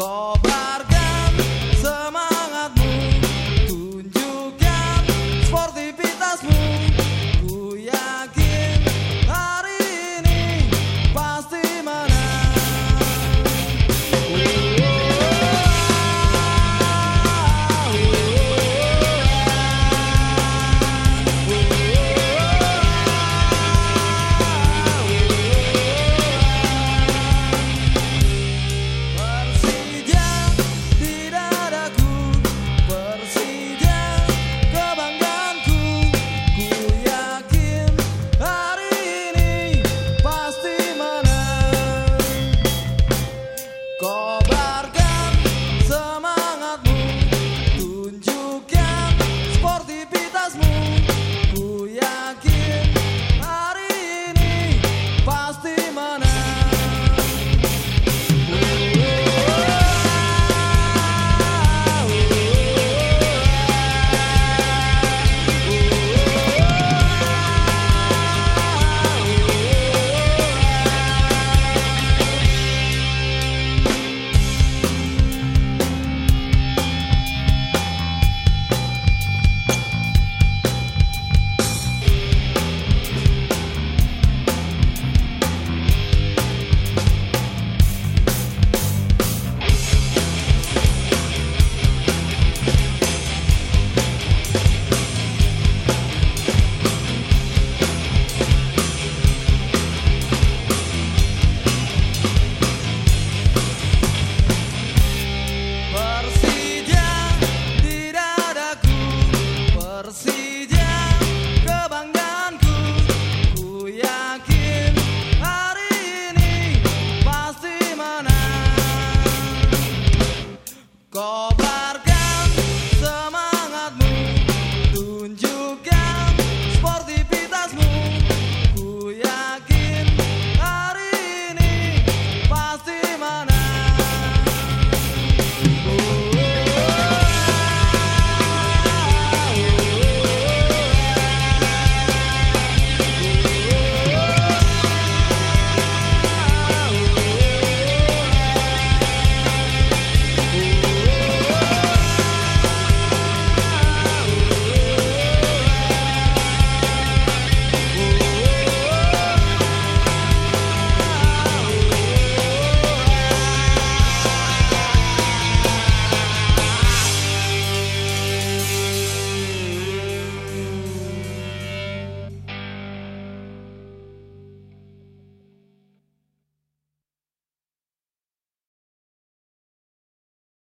Go back.